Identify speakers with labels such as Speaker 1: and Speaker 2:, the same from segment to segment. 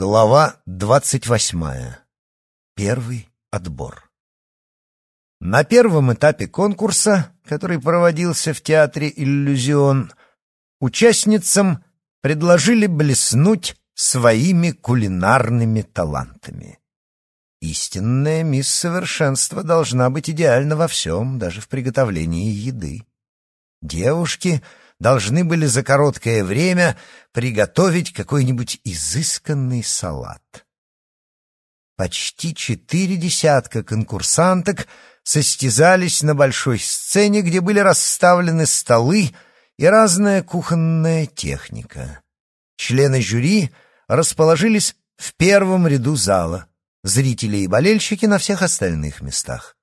Speaker 1: Глава двадцать восьмая. Первый отбор. На первом этапе конкурса, который проводился в театре «Иллюзион», участницам предложили блеснуть своими кулинарными талантами. Истинная мисс Совершенства должна быть идеальна во всем, даже в приготовлении еды. Девушки должны были за короткое время приготовить какой-нибудь изысканный салат. Почти четыре десятка конкурсанток состязались на большой сцене, где были расставлены столы и разная кухонная техника. Члены жюри расположились в первом ряду зала, зрители и болельщики на всех остальных местах.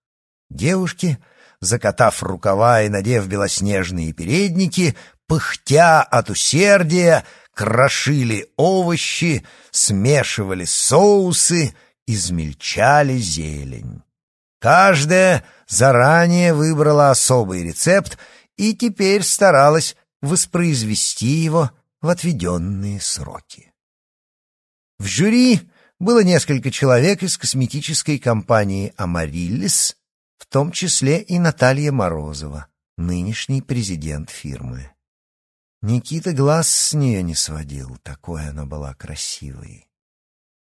Speaker 1: Девушки — закатав рукава и надев белоснежные передники, пыхтя от усердия, крошили овощи, смешивали соусы, измельчали зелень. Каждая заранее выбрала особый рецепт и теперь старалась воспроизвести его в отведенные сроки. В жюри было несколько человек из косметической компании «Амариллис», в том числе и Наталья Морозова, нынешний президент фирмы. Никита глаз с нее не сводил, такой она была красивой.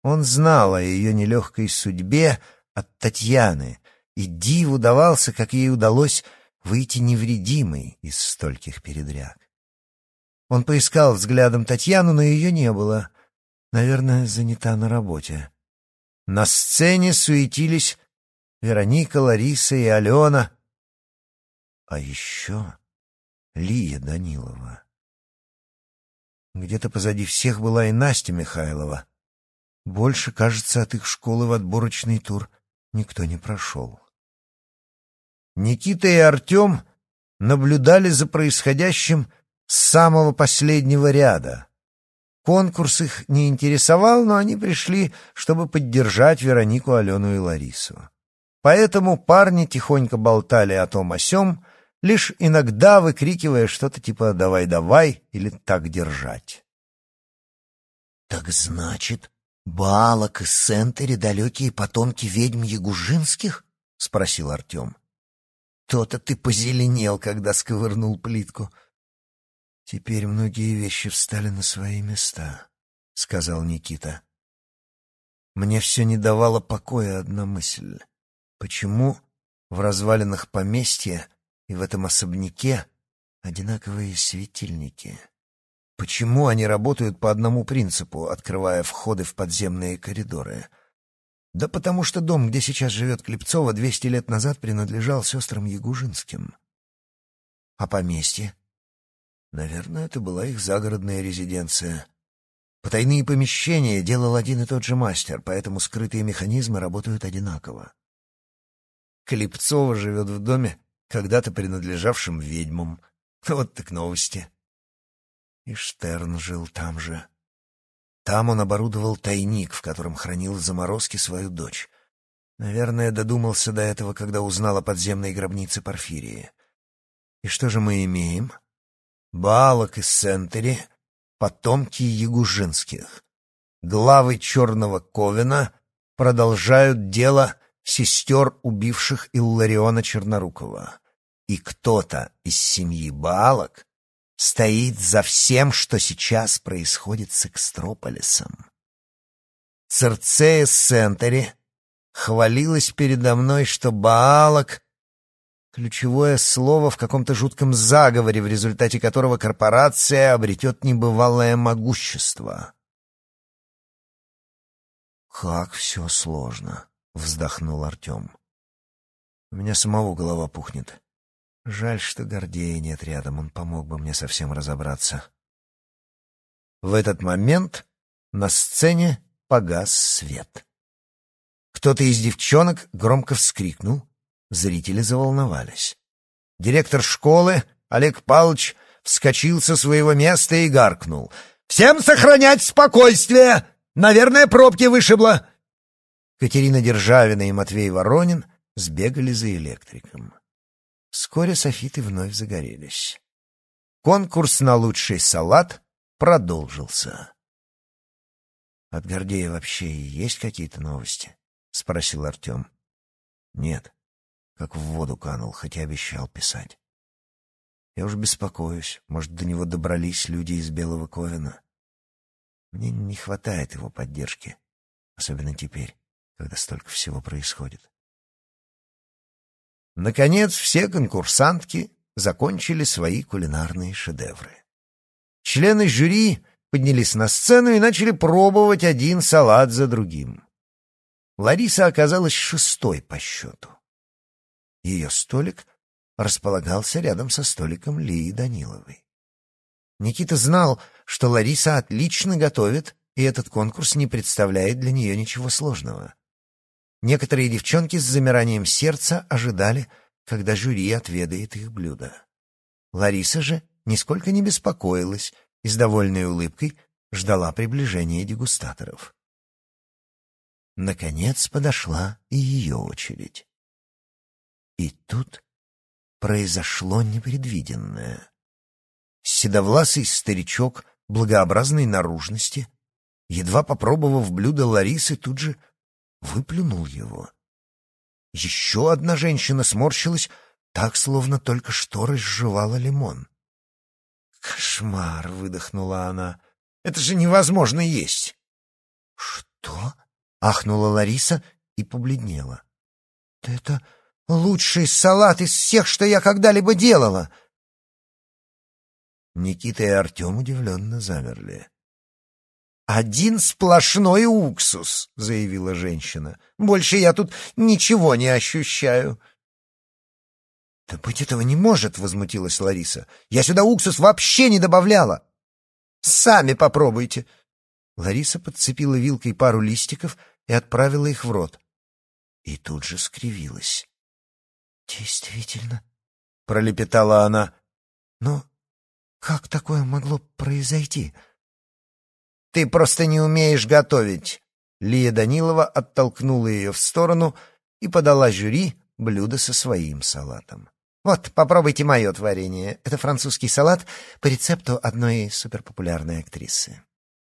Speaker 1: Он знал о ее нелегкой судьбе от Татьяны, и диву давался, как ей удалось выйти невредимой из стольких передряг. Он поискал взглядом Татьяну, но ее не было. Наверное, занята на работе. На сцене суетились Вероника, Лариса и Алена. А еще Лия Данилова. Где-то позади всех была и Настя Михайлова. Больше, кажется, от их школы в отборочный тур никто не прошел. Никита и Артем наблюдали за происходящим с самого последнего ряда. Конкурс их не интересовал, но они пришли, чтобы поддержать Веронику, Алену и Ларису. Поэтому парни тихонько болтали о том о сём, лишь иногда выкрикивая что-то типа «давай-давай» или «так держать».
Speaker 2: «Так значит, Балок и Сентери — далекие потомки ведьм Ягужинских?» — спросил Артем. «То-то ты позеленел, когда сковырнул плитку».
Speaker 1: «Теперь многие вещи встали на свои места», — сказал Никита. «Мне все не давала покоя одна мысль». Почему в развалинах поместья и в этом особняке одинаковые светильники? Почему они работают по одному принципу, открывая входы в подземные коридоры? Да потому что дом, где сейчас живет Клепцова, двести лет назад принадлежал сестрам Ягужинским. А поместье? Наверное, это была их загородная резиденция. Потайные помещения делал один и тот же мастер, поэтому скрытые механизмы работают одинаково. Клепцова живет в доме, когда-то принадлежавшем ведьмам. Вот так новости. И Штерн жил там же. Там он оборудовал тайник, в котором хранил заморозки свою дочь. Наверное, додумался до этого, когда узнал о подземной гробнице Порфирии. И что же мы имеем? Балок из Сентери, потомки Ягужинских. Главы Черного Ковена продолжают дело сестер, убивших Иллариона Чернорукова. И кто-то из семьи Баалок стоит за всем, что сейчас происходит с Экстрополисом. Церцея Сентери хвалилась передо мной, что Баалок — ключевое слово в каком-то жутком заговоре, в результате которого корпорация обретет небывалое могущество. Как все сложно. — вздохнул Артем. «У меня самого голова пухнет. Жаль, что Гордея нет рядом, он помог бы мне совсем разобраться». В этот момент на сцене погас свет. Кто-то из девчонок громко вскрикнул, зрители заволновались. Директор школы, Олег Павлович, вскочил со своего места и гаркнул. «Всем сохранять спокойствие! Наверное, пробки вышибло!» Катерина Державина и Матвей Воронин сбегали за электриком. Вскоре софиты вновь загорелись. Конкурс на лучший салат продолжился. «От Гордея вообще есть какие-то новости?» — спросил Артем. «Нет, как в воду канул, хотя обещал писать. Я уже беспокоюсь, может, до него добрались люди из Белого Ковина. Мне не хватает его поддержки, особенно теперь, когда столько всего происходит». Наконец, все конкурсантки закончили свои кулинарные шедевры. Члены жюри поднялись на сцену и начали пробовать один салат за другим. Лариса оказалась шестой по счету. Ее столик располагался рядом со столиком Лии Даниловой. Никита знал, что Лариса отлично готовит, и этот конкурс не представляет для нее ничего сложного. Некоторые девчонки с замиранием сердца ожидали, когда жюри отведает их блюдо. Лариса же нисколько не беспокоилась и с довольной улыбкой ждала приближения дегустаторов. Наконец подошла и ее очередь. И тут произошло непредвиденное. Седовласый старичок благообразной наружности, едва попробовав блюдо Ларисы, тут же выплюнул его. Еще одна женщина сморщилась, так, словно только что разжевала лимон. «Кошмар!» — выдохнула она. «Это же невозможно есть!» «Что?» — ахнула Лариса и побледнела. «Это лучший салат из всех, что я когда-либо делала!» Никита и Артем удивленно замерли. «Один сплошной уксус», — заявила женщина. «Больше я тут ничего не ощущаю». «Да быть этого не может!» — возмутилась Лариса. «Я сюда уксус вообще не добавляла!» «Сами попробуйте!» Лариса подцепила вилкой пару листиков и отправила их в рот. И тут же скривилась. «Действительно», — пролепетала она. «Но как такое могло произойти?» «Ты просто не умеешь готовить!» Лия Данилова оттолкнула ее в сторону и подала жюри блюдо со своим салатом. Вот, попробуйте мое творение. Это французский салат по рецепту одной суперпопулярной актрисы.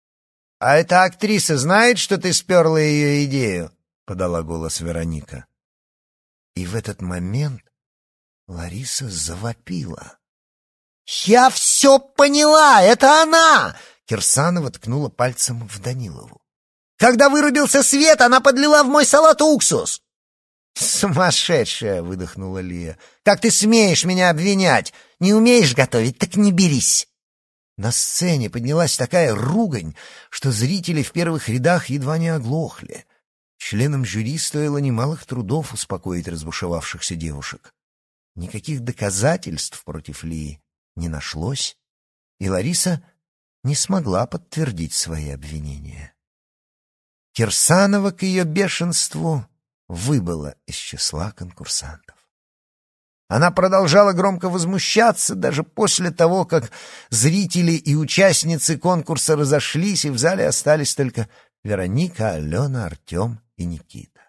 Speaker 1: — А эта актриса знает, что ты сперла ее идею? — подала голос Вероника. И в этот момент Лариса завопила. — Я все поняла! Это она! Кирсанова ткнула пальцем в Данилову. Когда вырубился свет, она подлила в мой салат уксус. «Сумасшедшая!» — выдохнула Лия. «Как ты смеешь меня обвинять? Не умеешь готовить, так не берись!» На сцене поднялась такая ругань, что зрители в первых рядах едва не оглохли. Членам жюри стоило немалых трудов успокоить разбушевавшихся девушек. Никаких доказательств против Лии не нашлось, и Лариса не смогла подтвердить свои обвинения. Кирсанова к ее бешенству выбыла из числа конкурсантов. Она продолжала громко возмущаться даже после того, как зрители и участницы конкурса разошлись, и в зале остались только Вероника, Алена, Артем и Никита.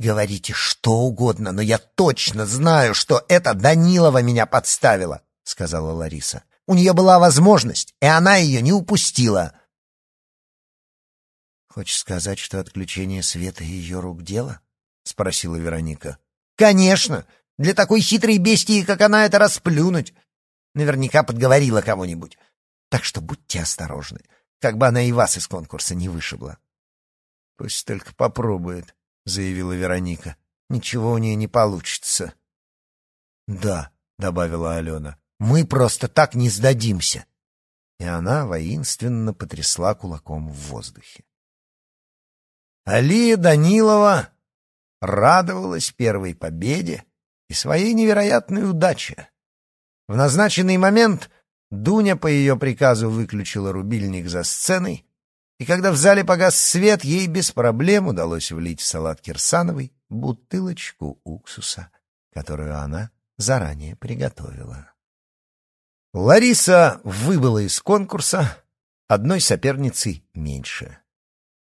Speaker 1: «Говорите что угодно, но я точно знаю, что это Данилова меня подставила», — сказала Лариса. «У нее была возможность, и она ее не упустила». «Хочешь сказать, что отключение света ее рук дело?» — спросила Вероника. «Конечно! Для такой хитрой бестии, как она, это расплюнуть. Наверняка подговорила кого-нибудь. Так что будьте осторожны, как бы она и вас из конкурса не вышибла». «Пусть только попробует», — заявила Вероника. «Ничего у нее не получится». «Да», — добавила Алена, — «мы просто так не сдадимся». И она воинственно потрясла кулаком в воздухе. Алия Данилова радовалась первой победе и своей невероятной удаче. В назначенный момент Дуня по ее приказу выключила рубильник за сценой, и когда в зале погас свет, ей без проблем удалось влить в салат Кирсановой бутылочку уксуса, которую она заранее приготовила. Лариса выбыла из конкурса одной соперницей меньше.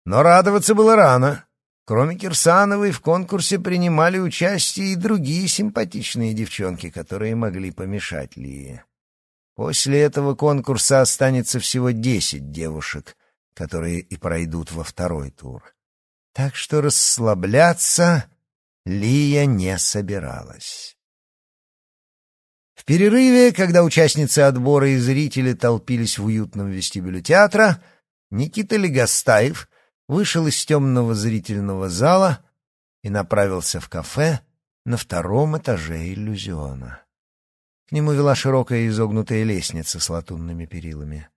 Speaker 1: Но радоваться было рано. Кроме Кирсановой в конкурсе принимали участие и другие симпатичные девчонки, которые могли помешать Лии. После этого конкурса останется всего десять девушек, которые и пройдут во второй тур. Так что расслабляться Лия не собиралась. Перерыве, когда участницы отбора и зрители толпились в уютном вестибюле театра, Никита Легостаев вышел из темного зрительного зала и направился в кафе на втором этаже иллюзиона. К нему вела широкая изогнутая лестница с латунными перилами.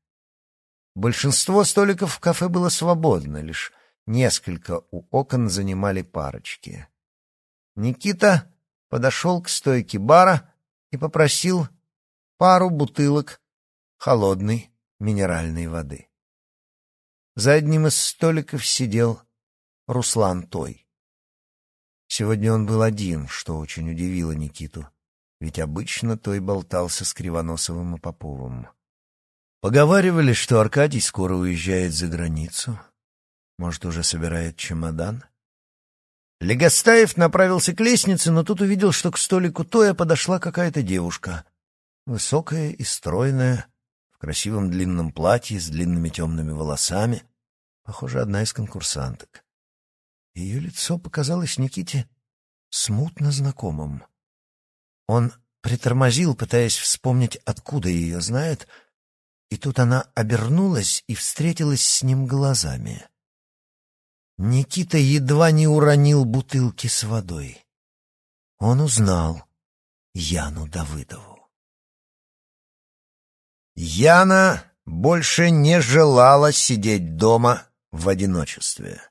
Speaker 1: Большинство столиков в кафе было свободно, лишь несколько у окон занимали парочки. Никита подошел к стойке бара и попросил пару бутылок холодной минеральной воды. За одним из столиков сидел Руслан Той. Сегодня он был один, что очень удивило Никиту, ведь обычно Той болтался с Кривоносовым и Поповым. Поговаривали, что Аркадий скоро уезжает за границу. Может, уже собирает чемодан? Легостаев направился к лестнице, но тут увидел, что к столику Тоя подошла какая-то девушка. Высокая и стройная, в красивом длинном платье с длинными темными волосами. Похоже, одна из конкурсанток. Ее лицо показалось Никите смутно знакомым. Он притормозил, пытаясь вспомнить, откуда ее знает, и тут она обернулась и встретилась с ним глазами. Никита едва не уронил бутылки с водой. Он узнал Яну Давыдову. Яна больше не желала сидеть дома в одиночестве.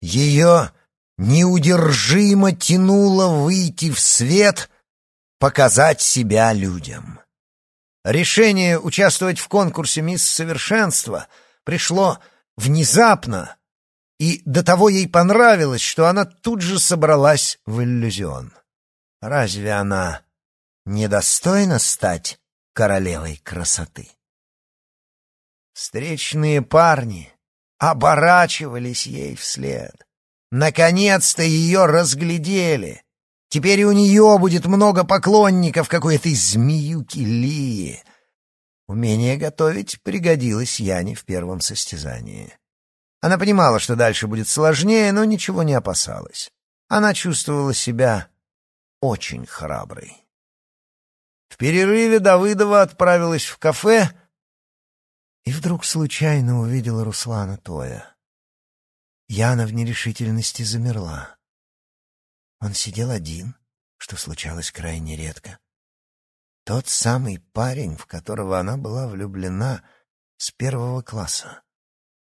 Speaker 1: Ее неудержимо тянуло выйти в свет, показать себя людям. Решение участвовать в конкурсе «Мисс Совершенство» пришло внезапно, и до того ей понравилось, что она тут же собралась в иллюзион. Разве она недостойна стать королевой красоты? Встречные парни оборачивались ей вслед. Наконец-то ее разглядели. Теперь у нее будет много поклонников какой-то змеюки Лии. Умение готовить пригодилось Яне в первом состязании. Она понимала, что дальше будет сложнее, но ничего не опасалась. Она чувствовала себя очень храброй. В перерыве Давыдова отправилась в кафе и вдруг случайно увидела Руслана Тоя. Яна в нерешительности замерла. Он сидел один, что случалось крайне редко. Тот самый парень, в которого она была влюблена с первого класса,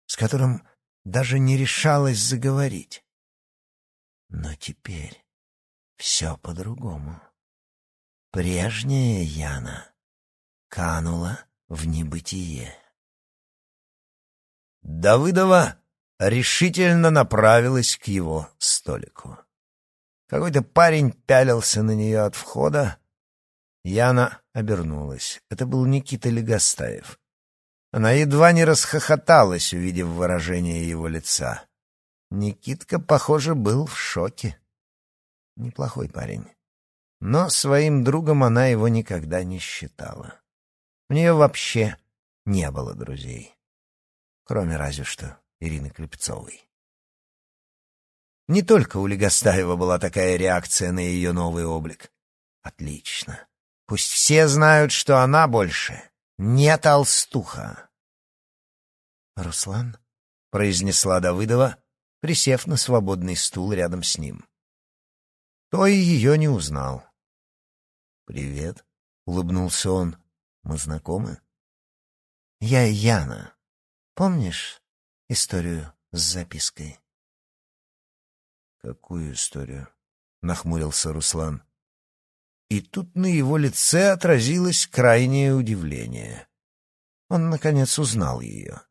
Speaker 1: с которым даже не решалась заговорить. Но теперь все по-другому. Прежняя Яна канула в небытие. Давыдова решительно направилась к его столику. Какой-то парень пялился на нее от входа. Яна обернулась. Это был Никита Легостаев. Она едва не расхохоталась, увидев выражение его лица. Никитка, похоже, был в шоке. Неплохой парень. Но своим другом она его никогда не считала. У нее вообще не было друзей. Кроме разве что Ирины Клепцовой. Не только у Легостаева была такая реакция на ее новый облик. Отлично. Пусть все знают, что она больше не толстуха. «Руслан?» — произнесла Давыдова, присев на свободный стул рядом с ним. Той ее не узнал. «Привет», — улыбнулся он. «Мы знакомы?» «Я Яна. Помнишь историю с запиской?» «Какую историю?» — нахмурился Руслан. И тут на его лице отразилось крайнее удивление. Он, наконец, узнал ее.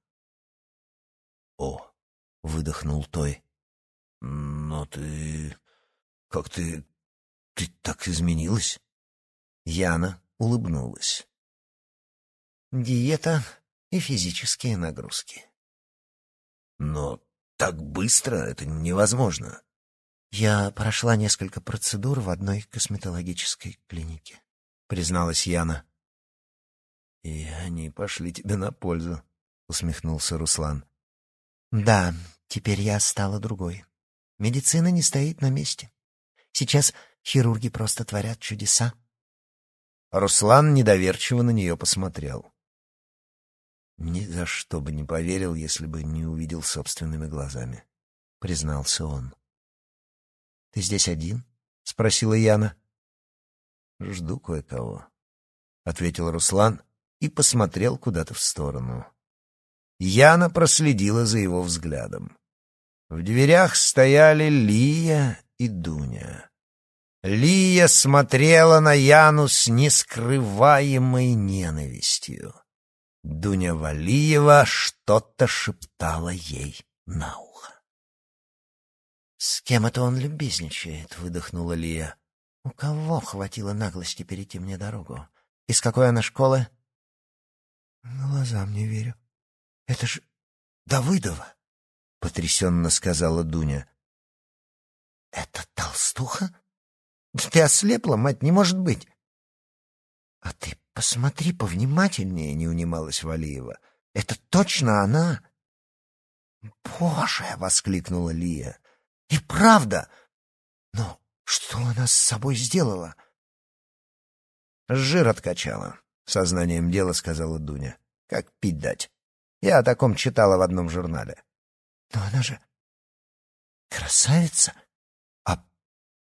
Speaker 1: «О!» — выдохнул Той. «Но ты... как ты... ты так изменилась?» Яна улыбнулась. «Диета и физические нагрузки». «Но так быстро это невозможно». «Я прошла несколько процедур в одной косметологической клинике», — призналась Яна. «И они пошли тебе на пользу», — усмехнулся Руслан.
Speaker 2: Да, теперь я стала другой. Медицина не стоит на месте. Сейчас хирурги просто творят чудеса.
Speaker 1: Руслан недоверчиво на нее посмотрел. Ни за что бы не поверил, если бы не увидел собственными глазами, признался он.
Speaker 2: Ты здесь один?
Speaker 1: спросила Яна. Жду кое-кого, ответил Руслан и посмотрел куда-то в сторону. Яна проследила за его взглядом. В дверях стояли Лия и Дуня. Лия смотрела на Яну с нескрываемой ненавистью. Дуня Валиева что-то шептала ей на ухо.
Speaker 2: «С кем это он любезничает?» — выдохнула Лия. «У кого хватило наглости перейти мне дорогу? Из какой она школы?» «Глазам не верю. Это же Давыдова!» — потрясенно сказала Дуня. «Это толстуха? Да ты ослепла, мать, не может быть!» «А ты посмотри повнимательнее», — не унималась Валиева. «Это точно она?» «Боже!» — воскликнула Лия. «И правда! Но что она с собой сделала?»
Speaker 1: «Жир откачала», — сознанием дела сказала Дуня. «Как пить дать? Я о таком читала в одном журнале».
Speaker 2: «Но она же красавица! А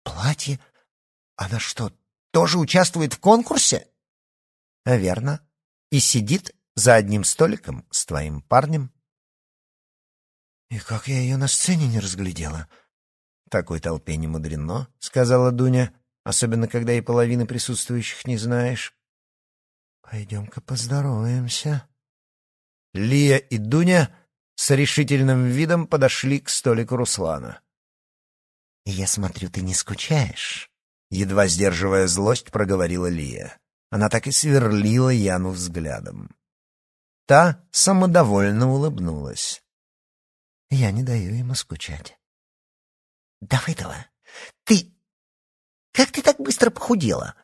Speaker 2: платье? Она что, тоже участвует в конкурсе?»
Speaker 1: Верно. И сидит за одним столиком с твоим парнем.
Speaker 2: И как я ее на сцене не разглядела?
Speaker 1: Такой толпе не мудрено, сказала Дуня, особенно когда и половины присутствующих не знаешь.
Speaker 2: Пойдем-ка поздороваемся.
Speaker 1: Лия и Дуня с решительным видом подошли к столику Руслана.
Speaker 2: «Я смотрю, ты не скучаешь?»
Speaker 1: Едва сдерживая злость, проговорила Лия. Она так и сверлила Яну взглядом. Та самодовольно улыбнулась.
Speaker 2: «Я не даю ему скучать». «Давыдова, ты... Как ты так быстро похудела?»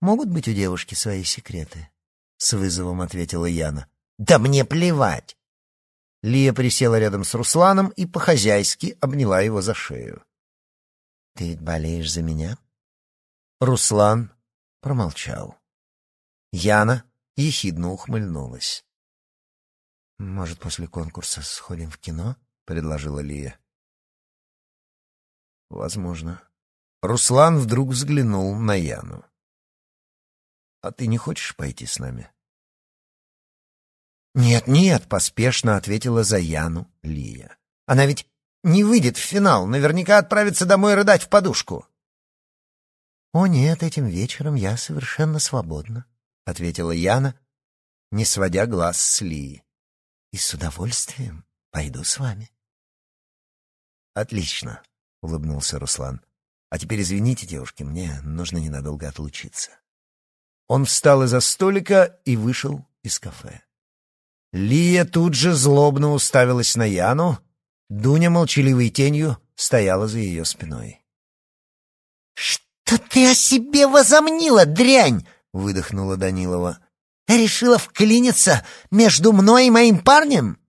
Speaker 2: «Могут быть у девушки свои секреты», — с вызовом ответила Яна. «Да мне плевать!»
Speaker 1: Лия присела рядом с Русланом и по-хозяйски обняла его за шею.
Speaker 2: «Ты ведь болеешь за меня?»
Speaker 1: Руслан промолчал. Яна ехидно ухмыльнулась.
Speaker 2: «Может, после конкурса сходим в кино?» — предложила Лия.
Speaker 1: «Возможно». Руслан вдруг взглянул на Яну. «А ты не хочешь пойти с нами?» «Нет, нет», — поспешно ответила за Яну Лия. «Она ведь не выйдет в финал, наверняка отправится домой рыдать в подушку».
Speaker 2: «О нет, этим вечером я совершенно свободна», — ответила Яна, не сводя глаз с Ли. «И с удовольствием пойду с вами».
Speaker 1: «Отлично», — улыбнулся Руслан. «А теперь извините, девушки, мне нужно ненадолго отлучиться». Он встал из-за столика и вышел из кафе. Лия тут же злобно уставилась на Яну, Дуня молчаливой тенью стояла за ее спиной.
Speaker 2: «Что?» «Что ты о себе возомнила, дрянь?» — выдохнула Данилова. «Решила вклиниться между мной и моим парнем?»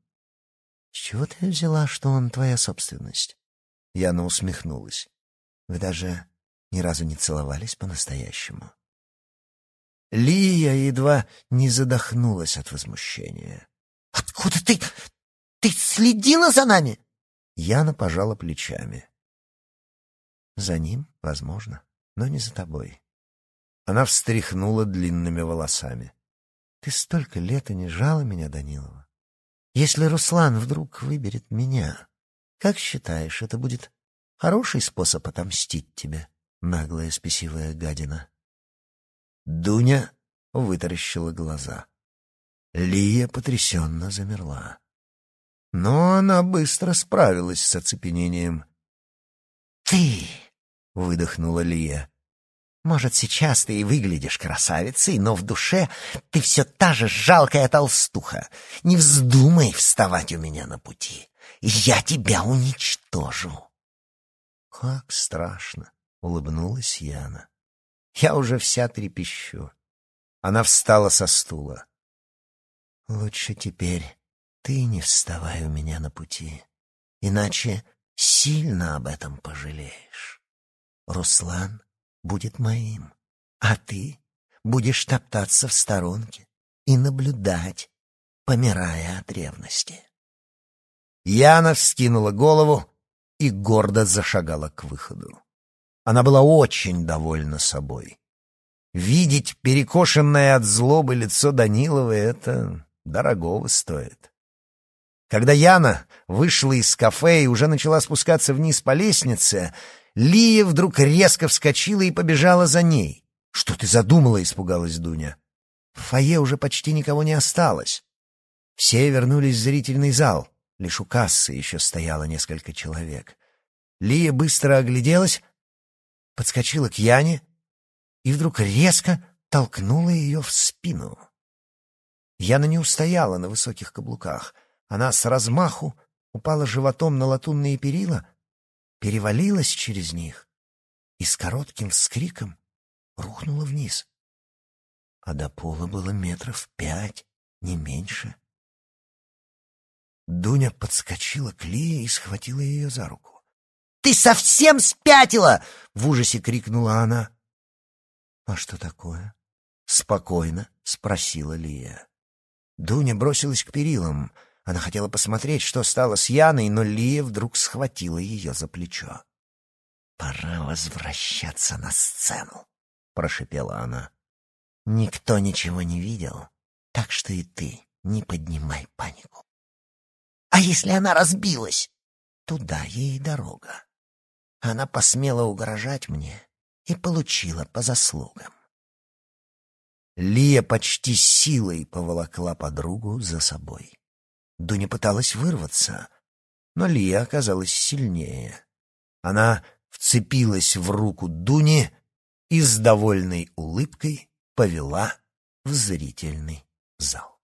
Speaker 2: «С чего ты взяла, что он твоя собственность?» Яна усмехнулась. «Вы даже ни разу не целовались по-настоящему».
Speaker 1: Лия едва не задохнулась от возмущения.
Speaker 2: «Откуда ты... ты следила за нами?»
Speaker 1: Яна пожала плечами.
Speaker 2: «За ним, возможно но не за тобой.
Speaker 1: Она встряхнула длинными волосами.
Speaker 2: Ты столько лет и не жала меня, Данилова. Если Руслан вдруг выберет меня, как считаешь, это будет хороший способ отомстить тебе, наглая спесивая гадина?
Speaker 1: Дуня вытаращила глаза. Лия потрясенно замерла. Но она быстро справилась с оцепенением.
Speaker 2: «Ты!» выдохнула Лия. Может, сейчас ты и выглядишь красавицей, но в душе ты все та же жалкая толстуха. Не вздумай вставать у меня на пути. Я тебя уничтожу.
Speaker 1: Как страшно, улыбнулась Яна. Я уже вся трепещу. Она встала со стула.
Speaker 2: Лучше теперь ты не вставай у меня на пути, иначе сильно об этом пожалеешь. Руслан будет моим, а ты будешь топтаться в сторонке и наблюдать, помирая от ревности.
Speaker 1: Яна вскинула голову и гордо зашагала к выходу. Она была очень довольна собой. Видеть перекошенное от злобы лицо Даниловой — это дорогого стоит. Когда Яна вышла из кафе и уже начала спускаться вниз по лестнице, Лия вдруг резко вскочила и побежала за ней. «Что ты задумала?» — испугалась Дуня. В фойе уже почти никого не осталось. Все вернулись в зрительный зал. Лишь у кассы еще стояло несколько человек. Лия быстро огляделась, подскочила к Яне и вдруг резко толкнула ее в спину. Яна не устояла на высоких каблуках. Она с размаху упала животом на латунные перила, перевалилась через них и с коротким вскриком рухнула вниз. А до пола было метров пять, не меньше. Дуня подскочила к Лии и схватила ее за руку. «Ты совсем спятила!» — в ужасе крикнула она. «А что такое?» — спокойно спросила Лия. Дуня бросилась к перилам. Она хотела посмотреть, что стало с Яной, но Лия вдруг схватила ее за плечо. «Пора возвращаться на сцену», — прошепела она. «Никто ничего не видел, так что и ты не поднимай панику». А если она разбилась? Туда ей дорога. Она посмела угрожать мне и получила по заслугам. Лия почти силой поволокла подругу за собой. Дуня пыталась вырваться, но Лия оказалась сильнее. Она вцепилась в руку Дуни и с довольной улыбкой повела в зрительный зал.